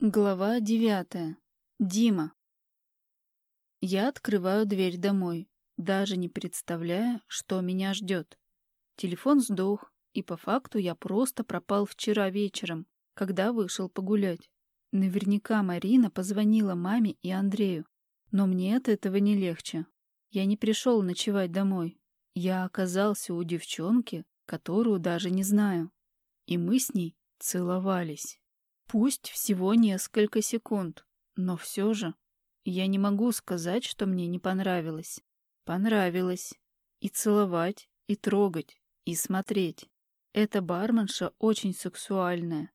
Глава девятая. Дима. Я открываю дверь домой, даже не представляя, что меня ждет. Телефон сдох, и по факту я просто пропал вчера вечером, когда вышел погулять. Наверняка Марина позвонила маме и Андрею, но мне от этого не легче. Я не пришел ночевать домой. Я оказался у девчонки, которую даже не знаю. И мы с ней целовались. Пусть всего несколько секунд, но все же я не могу сказать, что мне не понравилось. Понравилось. И целовать, и трогать, и смотреть. Эта барменша очень сексуальная.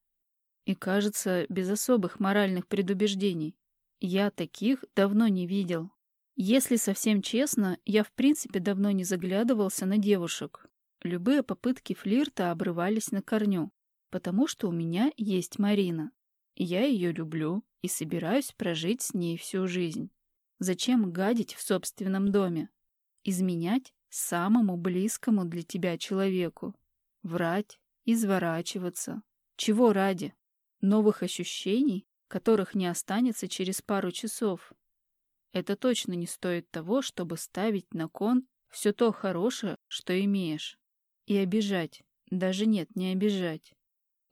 И, кажется, без особых моральных предубеждений. Я таких давно не видел. Если совсем честно, я в принципе давно не заглядывался на девушек. Любые попытки флирта обрывались на корню потому что у меня есть Марина. Я ее люблю и собираюсь прожить с ней всю жизнь. Зачем гадить в собственном доме? Изменять самому близкому для тебя человеку? Врать, изворачиваться? Чего ради? Новых ощущений, которых не останется через пару часов? Это точно не стоит того, чтобы ставить на кон все то хорошее, что имеешь. И обижать. Даже нет, не обижать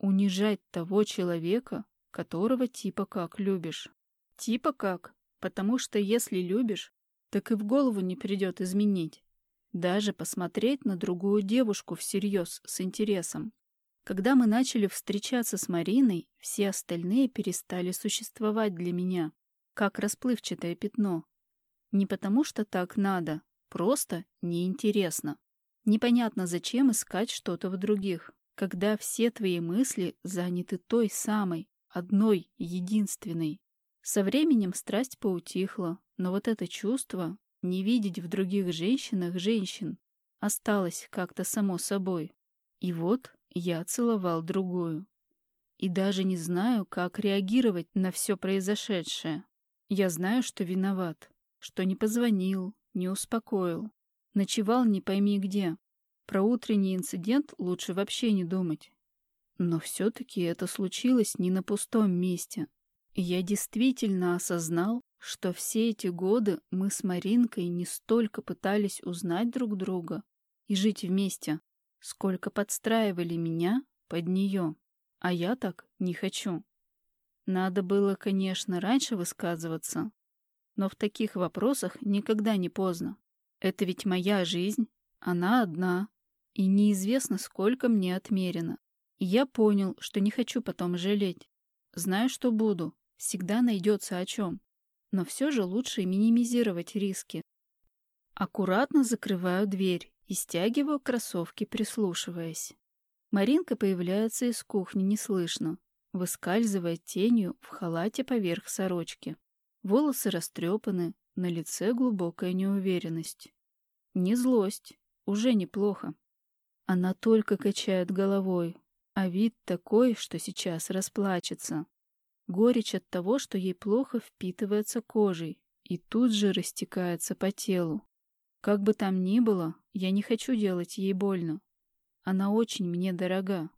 унижать того человека, которого типа как любишь. Типа как, потому что если любишь, так и в голову не придет изменить. Даже посмотреть на другую девушку всерьез, с интересом. Когда мы начали встречаться с Мариной, все остальные перестали существовать для меня, как расплывчатое пятно. Не потому что так надо, просто неинтересно. Непонятно, зачем искать что-то в других когда все твои мысли заняты той самой, одной, единственной. Со временем страсть поутихла, но вот это чувство, не видеть в других женщинах женщин, осталось как-то само собой. И вот я целовал другую. И даже не знаю, как реагировать на все произошедшее. Я знаю, что виноват, что не позвонил, не успокоил. Ночевал не пойми где, про утренний инцидент лучше вообще не думать. Но все-таки это случилось не на пустом месте. я действительно осознал, что все эти годы мы с Маринкой не столько пытались узнать друг друга и жить вместе, сколько подстраивали меня под нее. А я так не хочу. Надо было, конечно, раньше высказываться, но в таких вопросах никогда не поздно. Это ведь моя жизнь, она одна, и неизвестно, сколько мне отмерено. И я понял, что не хочу потом жалеть. Знаю, что буду, всегда найдется о чем. Но все же лучше минимизировать риски. Аккуратно закрываю дверь и стягиваю кроссовки, прислушиваясь. Маринка появляется из кухни неслышно, выскальзывая тенью в халате поверх сорочки. Волосы растрепаны, на лице глубокая неуверенность. Не злость, уже неплохо. Она только качает головой, а вид такой, что сейчас расплачется. Горечь от того, что ей плохо впитывается кожей и тут же растекается по телу. Как бы там ни было, я не хочу делать ей больно. Она очень мне дорога.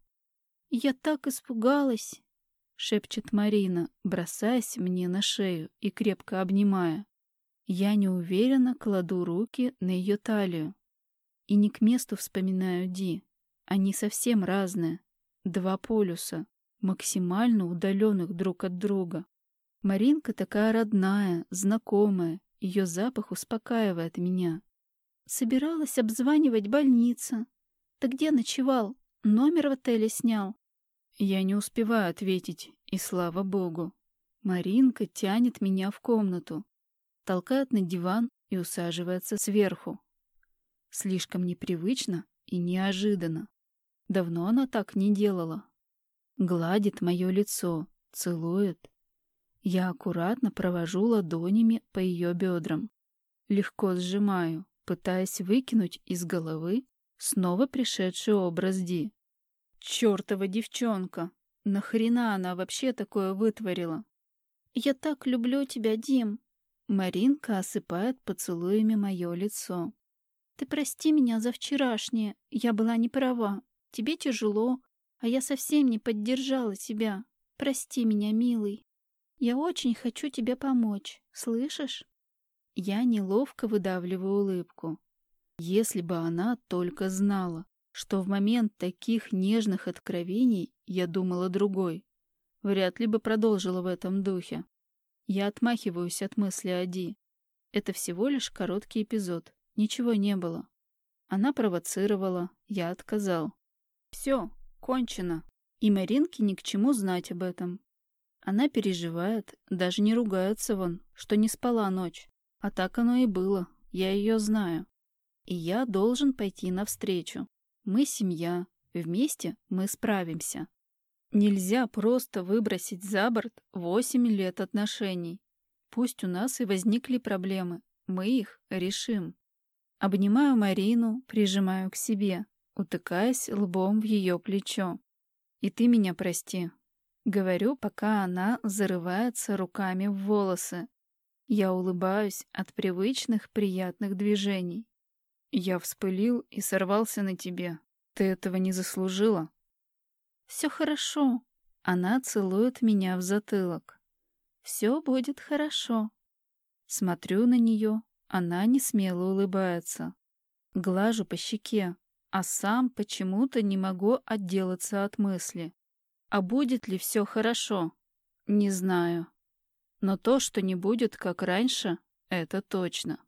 «Я так испугалась!» — шепчет Марина, бросаясь мне на шею и крепко обнимая. Я неуверенно кладу руки на ее талию. И не к месту вспоминаю Ди. Они совсем разные. Два полюса, максимально удаленных друг от друга. Маринка такая родная, знакомая. Ее запах успокаивает меня. Собиралась обзванивать больница. Ты где ночевал? Номер в отеле снял. Я не успеваю ответить, и слава богу. Маринка тянет меня в комнату, толкает на диван и усаживается сверху. Слишком непривычно и неожиданно. Давно она так не делала. Гладит мое лицо, целует. Я аккуратно провожу ладонями по ее бедрам. Легко сжимаю, пытаясь выкинуть из головы снова пришедший образ Ди. Чёртова девчонка! Нахрена она вообще такое вытворила? «Я так люблю тебя, Дим!» Маринка осыпает поцелуями мое лицо. Ты прости меня за вчерашнее. Я была не права. Тебе тяжело, а я совсем не поддержала тебя. Прости меня, милый. Я очень хочу тебе помочь, слышишь? Я неловко выдавливаю улыбку. Если бы она только знала, что в момент таких нежных откровений я думала другой, вряд ли бы продолжила в этом духе. Я отмахиваюсь от мысли о Ди. Это всего лишь короткий эпизод. Ничего не было. Она провоцировала, я отказал. Все, кончено. И Маринке ни к чему знать об этом. Она переживает, даже не ругается вон, что не спала ночь. А так оно и было, я ее знаю. И я должен пойти навстречу. Мы семья, вместе мы справимся. Нельзя просто выбросить за борт восемь лет отношений. Пусть у нас и возникли проблемы, мы их решим. Обнимаю Марину, прижимаю к себе, утыкаясь лбом в ее плечо. И ты меня прости. Говорю, пока она зарывается руками в волосы. Я улыбаюсь от привычных приятных движений. Я вспылил и сорвался на тебе. Ты этого не заслужила. Все хорошо. Она целует меня в затылок. Все будет хорошо. Смотрю на нее, она не смело улыбается. Глажу по щеке, а сам почему-то не могу отделаться от мысли. А будет ли все хорошо? Не знаю. Но то, что не будет как раньше, это точно.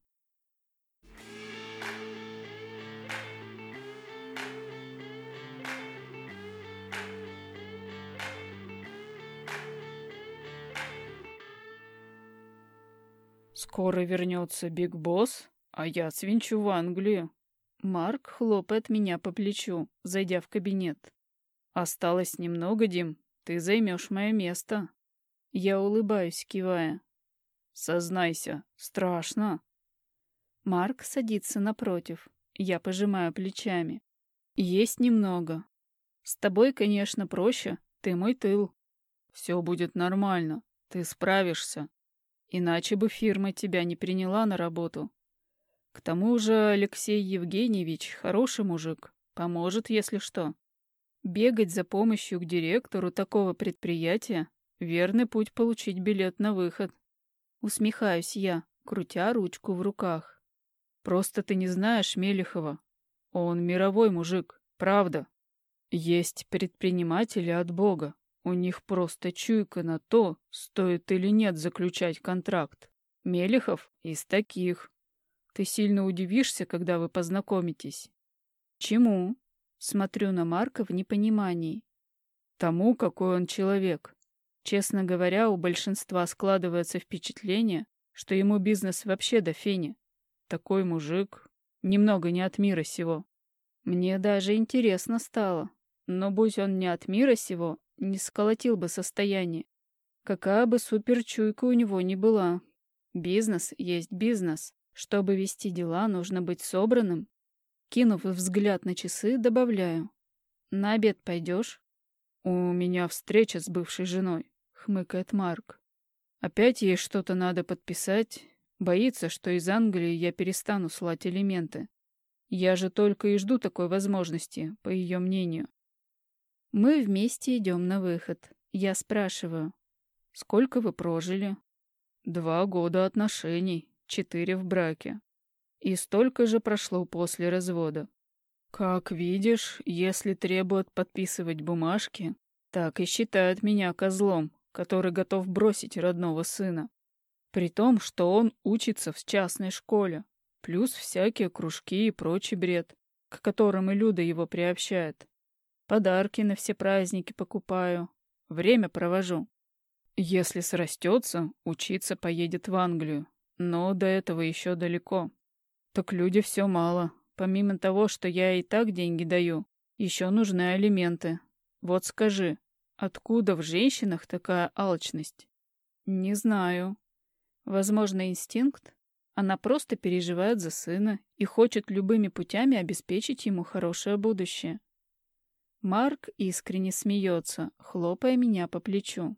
«Скоро вернется Биг Босс, а я свинчу в Англию». Марк хлопает меня по плечу, зайдя в кабинет. «Осталось немного, Дим, ты займешь мое место». Я улыбаюсь, кивая. «Сознайся, страшно». Марк садится напротив. Я пожимаю плечами. «Есть немного. С тобой, конечно, проще. Ты мой тыл. Все будет нормально. Ты справишься. Иначе бы фирма тебя не приняла на работу. К тому же Алексей Евгеньевич хороший мужик, поможет, если что. Бегать за помощью к директору такого предприятия — верный путь получить билет на выход. Усмехаюсь я, крутя ручку в руках. Просто ты не знаешь Мелехова. Он мировой мужик, правда. Есть предприниматели от Бога, у них просто чуйка на то, стоит или нет заключать контракт. Мелехов из таких. Ты сильно удивишься, когда вы познакомитесь. Чему? Смотрю на Марка в непонимании. Тому, какой он человек. Честно говоря, у большинства складывается впечатление, что ему бизнес вообще до фени. Такой мужик. Немного не от мира сего. Мне даже интересно стало. Но будь он не от мира сего, не сколотил бы состояние. Какая бы суперчуйка у него ни была. Бизнес есть бизнес. Чтобы вести дела, нужно быть собранным. Кинув взгляд на часы, добавляю. «На обед пойдешь?» «У меня встреча с бывшей женой», — хмыкает Марк. «Опять ей что-то надо подписать. Боится, что из Англии я перестану слать элементы. Я же только и жду такой возможности, по ее мнению. Мы вместе идем на выход. Я спрашиваю, сколько вы прожили? Два года отношений, четыре в браке. И столько же прошло после развода. Как видишь, если требуют подписывать бумажки, так и считают меня козлом, который готов бросить родного сына. При том, что он учится в частной школе, плюс всякие кружки и прочий бред, к которым и Люда его приобщает. Подарки на все праздники покупаю. Время провожу. Если срастется, учиться поедет в Англию. Но до этого еще далеко. Так люди все мало. Помимо того, что я и так деньги даю, еще нужны алименты. Вот скажи, откуда в женщинах такая алчность? Не знаю. Возможно, инстинкт? Она просто переживает за сына и хочет любыми путями обеспечить ему хорошее будущее. Марк искренне смеется, хлопая меня по плечу.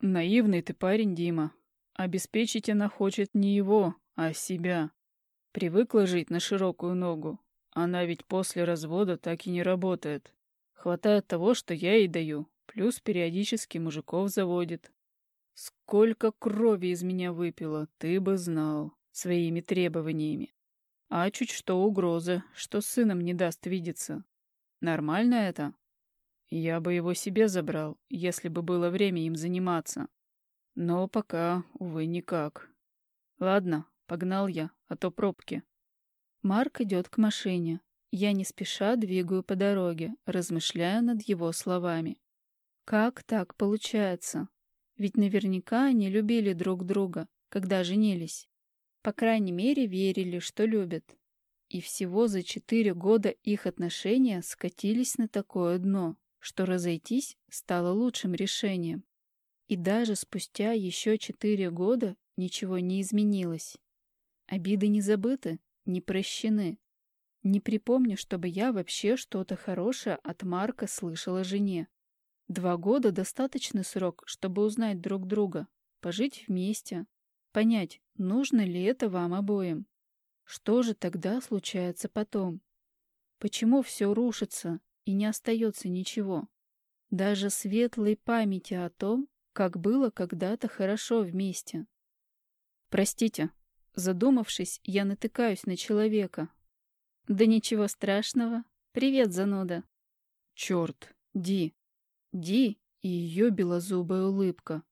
«Наивный ты парень, Дима. Обеспечить она хочет не его, а себя. Привыкла жить на широкую ногу. Она ведь после развода так и не работает. Хватает того, что я ей даю, плюс периодически мужиков заводит. Сколько крови из меня выпила, ты бы знал, своими требованиями. А чуть что угроза, что сыном не даст видеться. Нормально это? Я бы его себе забрал, если бы было время им заниматься. Но пока, увы, никак. Ладно, погнал я, а то пробки. Марк идет к машине. Я не спеша двигаю по дороге, размышляя над его словами. Как так получается? Ведь наверняка они любили друг друга, когда женились. По крайней мере, верили, что любят. И всего за четыре года их отношения скатились на такое дно, что разойтись стало лучшим решением. И даже спустя еще четыре года ничего не изменилось. Обиды не забыты, не прощены. Не припомню, чтобы я вообще что-то хорошее от Марка слышала жене. Два года — достаточный срок, чтобы узнать друг друга, пожить вместе, понять, нужно ли это вам обоим. Что же тогда случается потом? Почему все рушится и не остается ничего? Даже светлой памяти о том, как было когда-то хорошо вместе. Простите, задумавшись, я натыкаюсь на человека. Да ничего страшного. Привет, зануда. Черт, Ди, Ди и ее белозубая улыбка.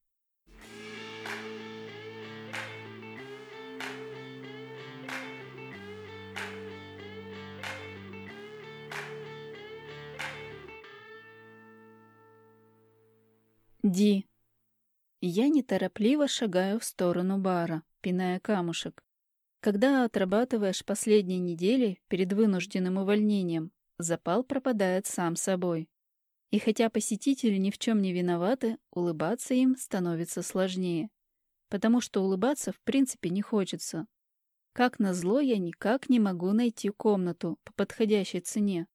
Ди. Я неторопливо шагаю в сторону бара, пиная камушек. Когда отрабатываешь последние недели перед вынужденным увольнением, запал пропадает сам собой. И хотя посетители ни в чем не виноваты, улыбаться им становится сложнее. Потому что улыбаться в принципе не хочется. Как назло, я никак не могу найти комнату по подходящей цене.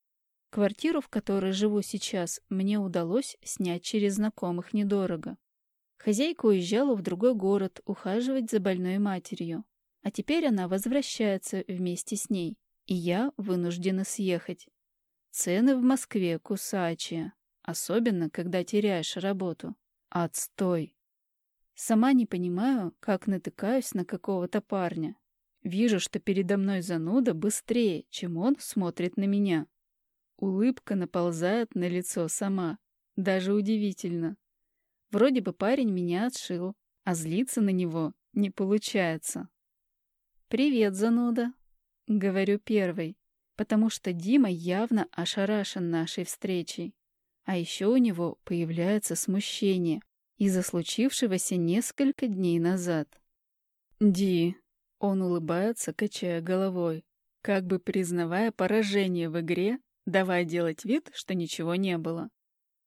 Квартиру, в которой живу сейчас, мне удалось снять через знакомых недорого. Хозяйка уезжала в другой город ухаживать за больной матерью. А теперь она возвращается вместе с ней, и я вынуждена съехать. Цены в Москве кусачие. Особенно, когда теряешь работу. Отстой. Сама не понимаю, как натыкаюсь на какого-то парня. Вижу, что передо мной зануда быстрее, чем он смотрит на меня. Улыбка наползает на лицо сама. Даже удивительно. Вроде бы парень меня отшил, а злиться на него не получается. «Привет, зануда», — говорю первой, потому что Дима явно ошарашен нашей встречей. А еще у него появляется смущение из-за случившегося несколько дней назад. «Ди», — он улыбается, качая головой, как бы признавая поражение в игре, давая делать вид, что ничего не было.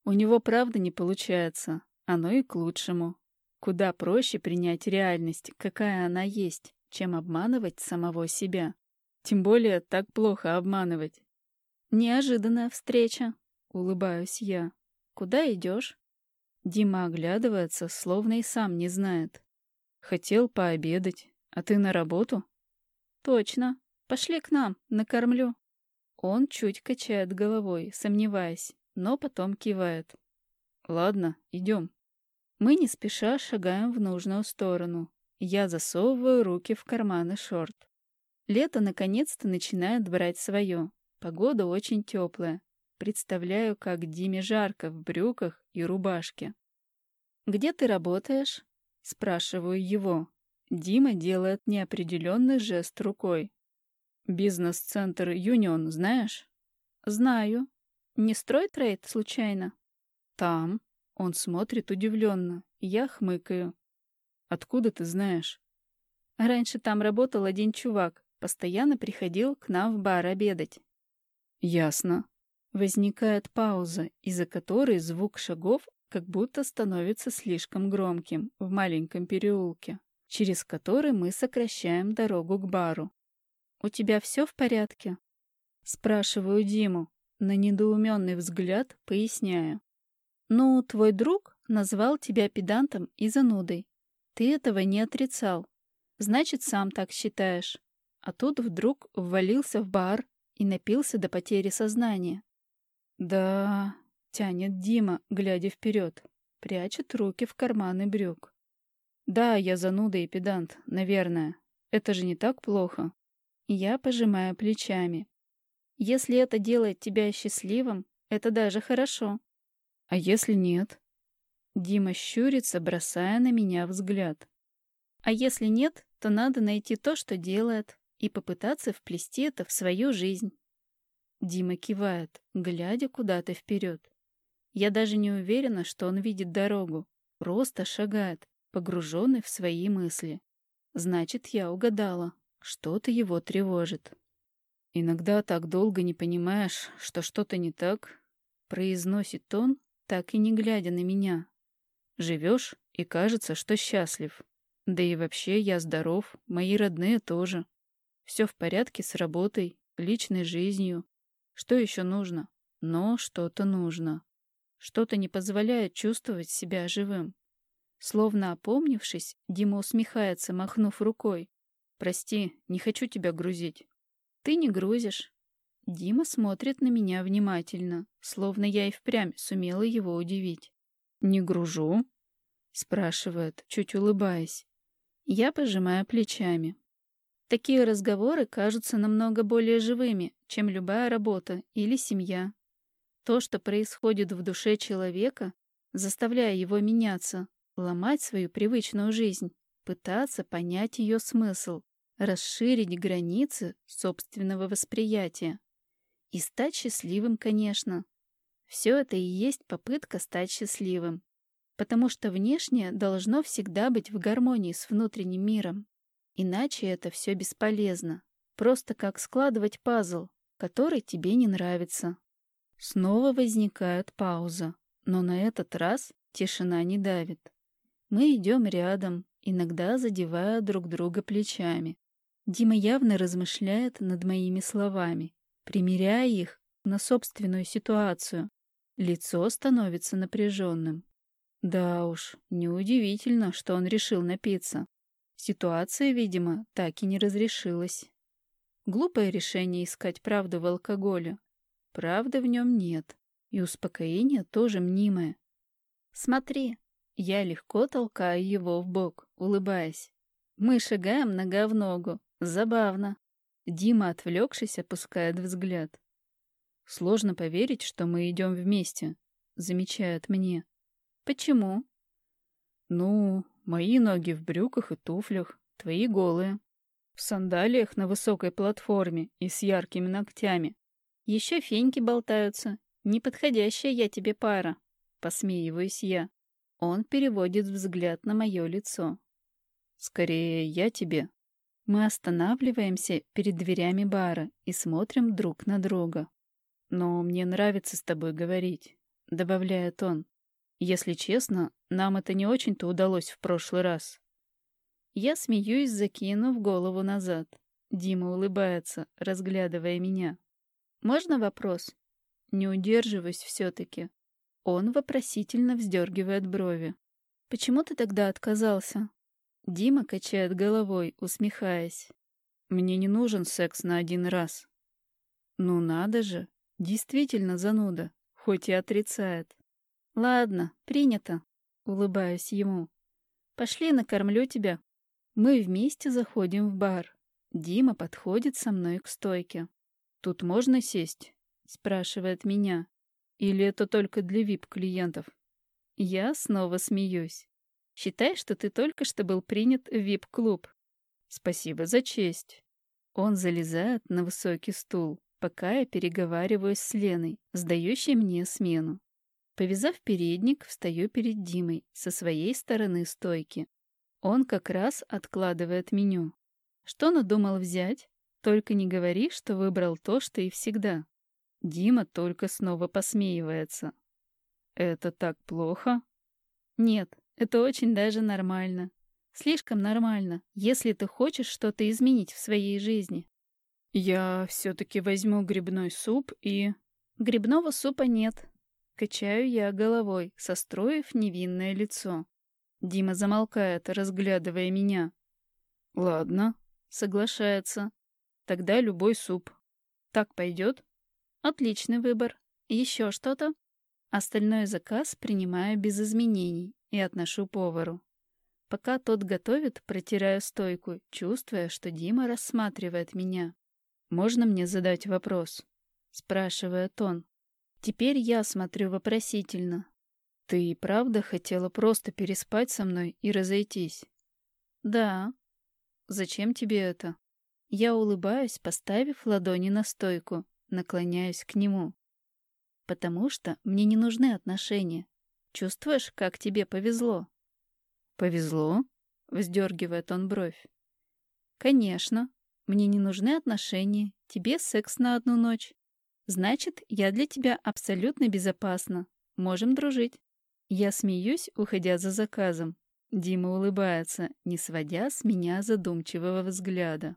У него правда не получается, оно и к лучшему. Куда проще принять реальность, какая она есть, чем обманывать самого себя. Тем более так плохо обманывать. Неожиданная встреча, Улыбаюсь я. «Куда идешь?» Дима оглядывается, словно и сам не знает. «Хотел пообедать. А ты на работу?» «Точно. Пошли к нам, накормлю». Он чуть качает головой, сомневаясь, но потом кивает. «Ладно, идем». Мы не спеша шагаем в нужную сторону. Я засовываю руки в карманы шорт. Лето наконец-то начинает брать свое. Погода очень теплая. Представляю, как Диме жарко в брюках и рубашке. «Где ты работаешь?» — спрашиваю его. Дима делает неопределенный жест рукой. «Бизнес-центр Юнион знаешь?» «Знаю. Не стройтрейд, случайно?» «Там». Он смотрит удивленно. Я хмыкаю. «Откуда ты знаешь?» «Раньше там работал один чувак. Постоянно приходил к нам в бар обедать». «Ясно. Возникает пауза, из-за которой звук шагов как будто становится слишком громким в маленьком переулке, через который мы сокращаем дорогу к бару. «У тебя все в порядке?» Спрашиваю Диму, на недоуменный взгляд поясняю. «Ну, твой друг назвал тебя педантом и занудой. Ты этого не отрицал. Значит, сам так считаешь. А тут вдруг ввалился в бар и напился до потери сознания. «Да...» — тянет Дима, глядя вперед. Прячет руки в карманы брюк. Да, я зануда и педант, наверное. Это же не так плохо. Я пожимаю плечами. Если это делает тебя счастливым, это даже хорошо. А если нет? Дима щурится, бросая на меня взгляд. А если нет, то надо найти то, что делает, и попытаться вплести это в свою жизнь. Дима кивает, глядя куда-то вперед. Я даже не уверена, что он видит дорогу, просто шагает, погруженный в свои мысли. Значит, я угадала, что-то его тревожит. Иногда так долго не понимаешь, что что-то не так, произносит он, так и не глядя на меня. Живешь, и кажется, что счастлив. Да и вообще я здоров, мои родные тоже. Все в порядке с работой, личной жизнью. Что еще нужно? Но что-то нужно. Что-то не позволяет чувствовать себя живым. Словно опомнившись, Дима усмехается, махнув рукой. «Прости, не хочу тебя грузить». «Ты не грузишь». Дима смотрит на меня внимательно, словно я и впрямь сумела его удивить. «Не гружу?» — спрашивает, чуть улыбаясь. Я пожимаю плечами. Такие разговоры кажутся намного более живыми, чем любая работа или семья. То, что происходит в душе человека, заставляя его меняться, ломать свою привычную жизнь, пытаться понять ее смысл, расширить границы собственного восприятия. И стать счастливым, конечно. Все это и есть попытка стать счастливым потому что внешнее должно всегда быть в гармонии с внутренним миром. Иначе это все бесполезно. Просто как складывать пазл, который тебе не нравится. Снова возникает пауза, но на этот раз тишина не давит. Мы идем рядом, иногда задевая друг друга плечами. Дима явно размышляет над моими словами, примеряя их на собственную ситуацию. Лицо становится напряженным. Да уж, неудивительно, что он решил напиться. Ситуация, видимо, так и не разрешилась. Глупое решение искать правду в алкоголе. Правды в нем нет, и успокоение тоже мнимое. Смотри, я легко толкаю его в бок, улыбаясь. Мы шагаем нога в ногу. Забавно. Дима, отвлекшись, опускает взгляд. Сложно поверить, что мы идем вместе, замечает мне. Почему? Ну, мои ноги в брюках и туфлях, твои голые. В сандалиях на высокой платформе и с яркими ногтями. Еще феньки болтаются. Неподходящая я тебе пара. Посмеиваюсь я. Он переводит взгляд на мое лицо. Скорее, я тебе. Мы останавливаемся перед дверями бара и смотрим друг на друга. Но мне нравится с тобой говорить, добавляет он. Если честно, нам это не очень-то удалось в прошлый раз. Я смеюсь, закинув голову назад. Дима улыбается, разглядывая меня. «Можно вопрос?» Не удерживаюсь все-таки. Он вопросительно вздергивает брови. «Почему ты тогда отказался?» Дима качает головой, усмехаясь. «Мне не нужен секс на один раз». «Ну надо же! Действительно зануда, хоть и отрицает. «Ладно, принято», — улыбаюсь ему. «Пошли, накормлю тебя». Мы вместе заходим в бар. Дима подходит со мной к стойке. «Тут можно сесть?» — спрашивает меня. «Или это только для вип-клиентов?» Я снова смеюсь. «Считай, что ты только что был принят в вип-клуб». «Спасибо за честь». Он залезает на высокий стул, пока я переговариваюсь с Леной, сдающей мне смену. Повязав передник, встаю перед Димой со своей стороны стойки. Он как раз откладывает меню. Что надумал взять? Только не говори, что выбрал то, что и всегда. Дима только снова посмеивается. Это так плохо? Нет, это очень даже нормально. Слишком нормально, если ты хочешь что-то изменить в своей жизни. Я все-таки возьму грибной суп и... Грибного супа нет, Качаю я головой, состроив невинное лицо. Дима замолкает, разглядывая меня. «Ладно», — соглашается. «Тогда любой суп. Так пойдет?» «Отличный выбор. Еще что-то?» Остальной заказ принимаю без изменений и отношу повару. Пока тот готовит, протираю стойку, чувствуя, что Дима рассматривает меня. «Можно мне задать вопрос?» — спрашивает он. Теперь я смотрю вопросительно. «Ты и правда хотела просто переспать со мной и разойтись?» «Да». «Зачем тебе это?» Я улыбаюсь, поставив ладони на стойку, наклоняюсь к нему. «Потому что мне не нужны отношения. Чувствуешь, как тебе повезло?» «Повезло?» — вздергивает он бровь. «Конечно. Мне не нужны отношения, тебе секс на одну ночь. Значит, я для тебя абсолютно безопасна. Можем дружить». Я смеюсь, уходя за заказом. Дима улыбается, не сводя с меня задумчивого взгляда.